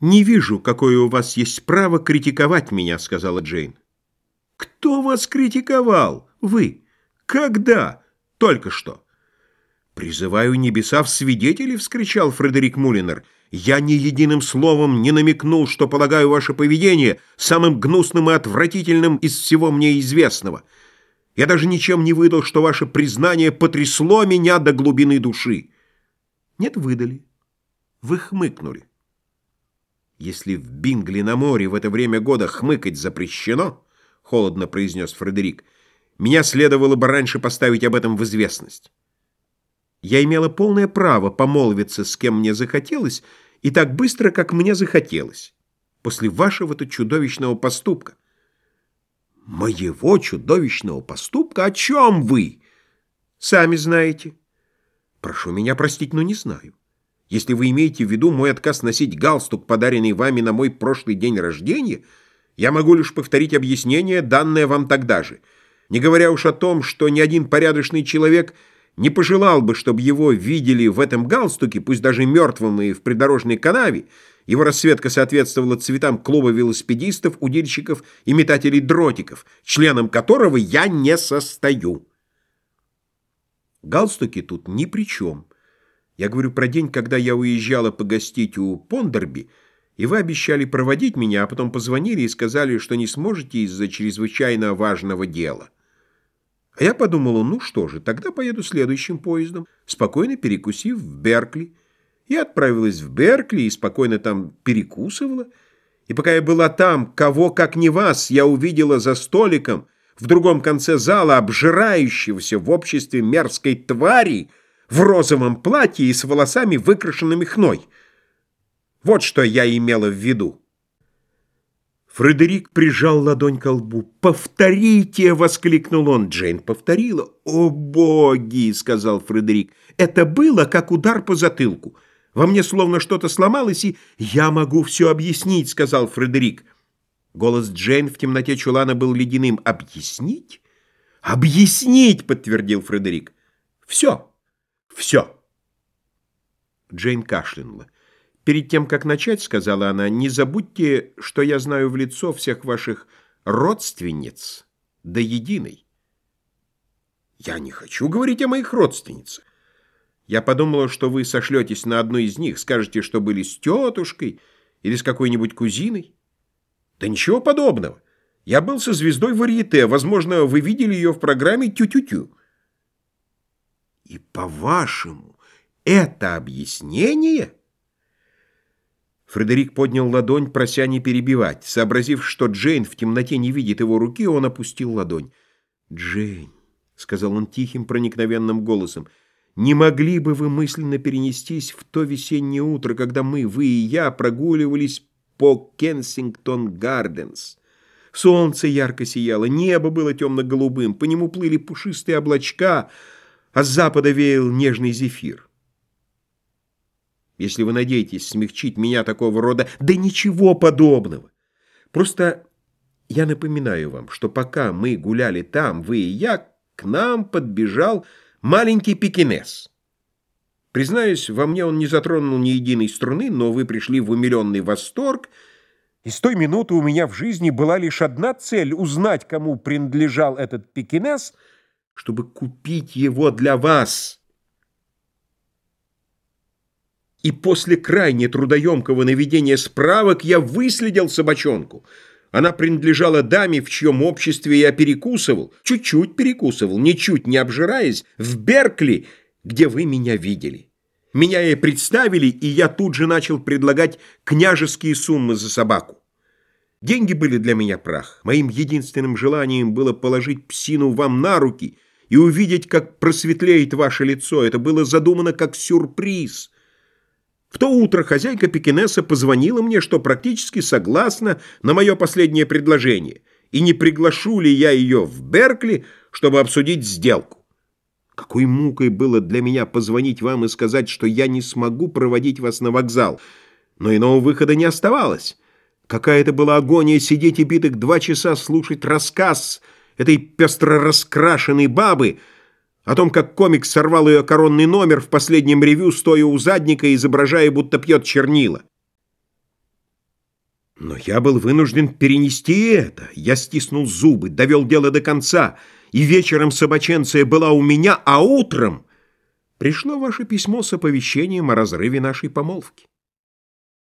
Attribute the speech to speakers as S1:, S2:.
S1: «Не вижу, какое у вас есть право критиковать меня», — сказала Джейн. «Кто вас критиковал? Вы. Когда? Только что». «Призываю небеса в свидетели», — вскричал Фредерик Мулинер. «Я ни единым словом не намекнул, что полагаю ваше поведение самым гнусным и отвратительным из всего мне известного. Я даже ничем не выдал, что ваше признание потрясло меня до глубины души». «Нет, выдали. Вы хмыкнули». «Если в Бингли на море в это время года хмыкать запрещено, — холодно произнес Фредерик, — меня следовало бы раньше поставить об этом в известность. Я имела полное право помолвиться с кем мне захотелось и так быстро, как мне захотелось, после вашего-то чудовищного поступка». «Моего чудовищного поступка? О чем вы?» «Сами знаете». «Прошу меня простить, но не знаю». Если вы имеете в виду мой отказ носить галстук, подаренный вами на мой прошлый день рождения, я могу лишь повторить объяснение, данное вам тогда же, не говоря уж о том, что ни один порядочный человек не пожелал бы, чтобы его видели в этом галстуке, пусть даже мертвым и в придорожной канаве, его расцветка соответствовала цветам клуба велосипедистов, удильщиков и метателей дротиков, членом которого я не состою. Галстуки тут ни при чем. Я говорю про день, когда я уезжала погостить у Пондерби, и вы обещали проводить меня, а потом позвонили и сказали, что не сможете из-за чрезвычайно важного дела. А я подумала, ну что же, тогда поеду следующим поездом, спокойно перекусив в Беркли. Я отправилась в Беркли и спокойно там перекусывала. И пока я была там, кого, как не вас, я увидела за столиком в другом конце зала, обжирающегося в обществе мерзкой твари, в розовом платье и с волосами, выкрашенными хной. Вот что я имела в виду. Фредерик прижал ладонь к лбу. «Повторите!» — воскликнул он. Джейн повторила. «О, боги!» — сказал Фредерик. «Это было, как удар по затылку. Во мне словно что-то сломалось, и я могу все объяснить», — сказал Фредерик. Голос Джейн в темноте чулана был ледяным. «Объяснить?» «Объяснить!» — подтвердил Фредерик. «Все!» Все. Джейн кашлянула. «Перед тем, как начать, — сказала она, — не забудьте, что я знаю в лицо всех ваших родственниц до единой». «Я не хочу говорить о моих родственницах. Я подумала, что вы сошлетесь на одну из них, скажете, что были с тетушкой или с какой-нибудь кузиной. Да ничего подобного. Я был со звездой варьете. Возможно, вы видели ее в программе «Тю-тю-тю». И, по-вашему, это объяснение? Фредерик поднял ладонь, прося не перебивать. Сообразив, что Джейн в темноте не видит его руки, он опустил ладонь. «Джейн», — сказал он тихим, проникновенным голосом, «не могли бы вы мысленно перенестись в то весеннее утро, когда мы, вы и я, прогуливались по Кенсингтон-Гарденс?» Солнце ярко сияло, небо было темно-голубым, по нему плыли пушистые облачка — а с запада веял нежный зефир. Если вы надеетесь смягчить меня такого рода, да ничего подобного. Просто я напоминаю вам, что пока мы гуляли там, вы и я, к нам подбежал маленький пекинес. Признаюсь, во мне он не затронул ни единой струны, но вы пришли в умиленный восторг, и с той минуты у меня в жизни была лишь одна цель — узнать, кому принадлежал этот пекинес — чтобы купить его для вас. И после крайне трудоемкого наведения справок я выследил собачонку. Она принадлежала даме, в чьем обществе я перекусывал, чуть-чуть перекусывал, ничуть не обжираясь, в Беркли, где вы меня видели. Меня ей представили, и я тут же начал предлагать княжеские суммы за собаку. Деньги были для меня прах. Моим единственным желанием было положить псину вам на руки — и увидеть, как просветлеет ваше лицо. Это было задумано как сюрприз. В то утро хозяйка Пекинеса позвонила мне, что практически согласна на мое последнее предложение, и не приглашу ли я ее в Беркли, чтобы обсудить сделку. Какой мукой было для меня позвонить вам и сказать, что я не смогу проводить вас на вокзал, но иного выхода не оставалось. Какая это была агония сидеть и битых два часа слушать рассказ — этой пестро раскрашенной бабы, о том, как комик сорвал ее коронный номер в последнем ревю, стоя у задника, изображая, будто пьет чернила. Но я был вынужден перенести это. Я стиснул зубы, довел дело до конца. И вечером собаченция была у меня, а утром пришло ваше письмо с оповещением о разрыве нашей помолвки.